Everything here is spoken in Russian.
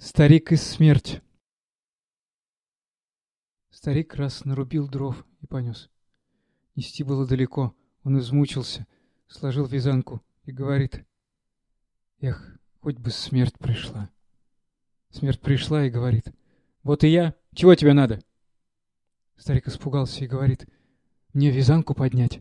Старик и смерть. Старик раз нарубил дров и понес. Нести было далеко, он измучился, сложил вязанку и говорит. Эх, хоть бы смерть пришла. Смерть пришла и говорит. Вот и я. Чего тебе надо? Старик испугался и говорит. Мне вязанку поднять.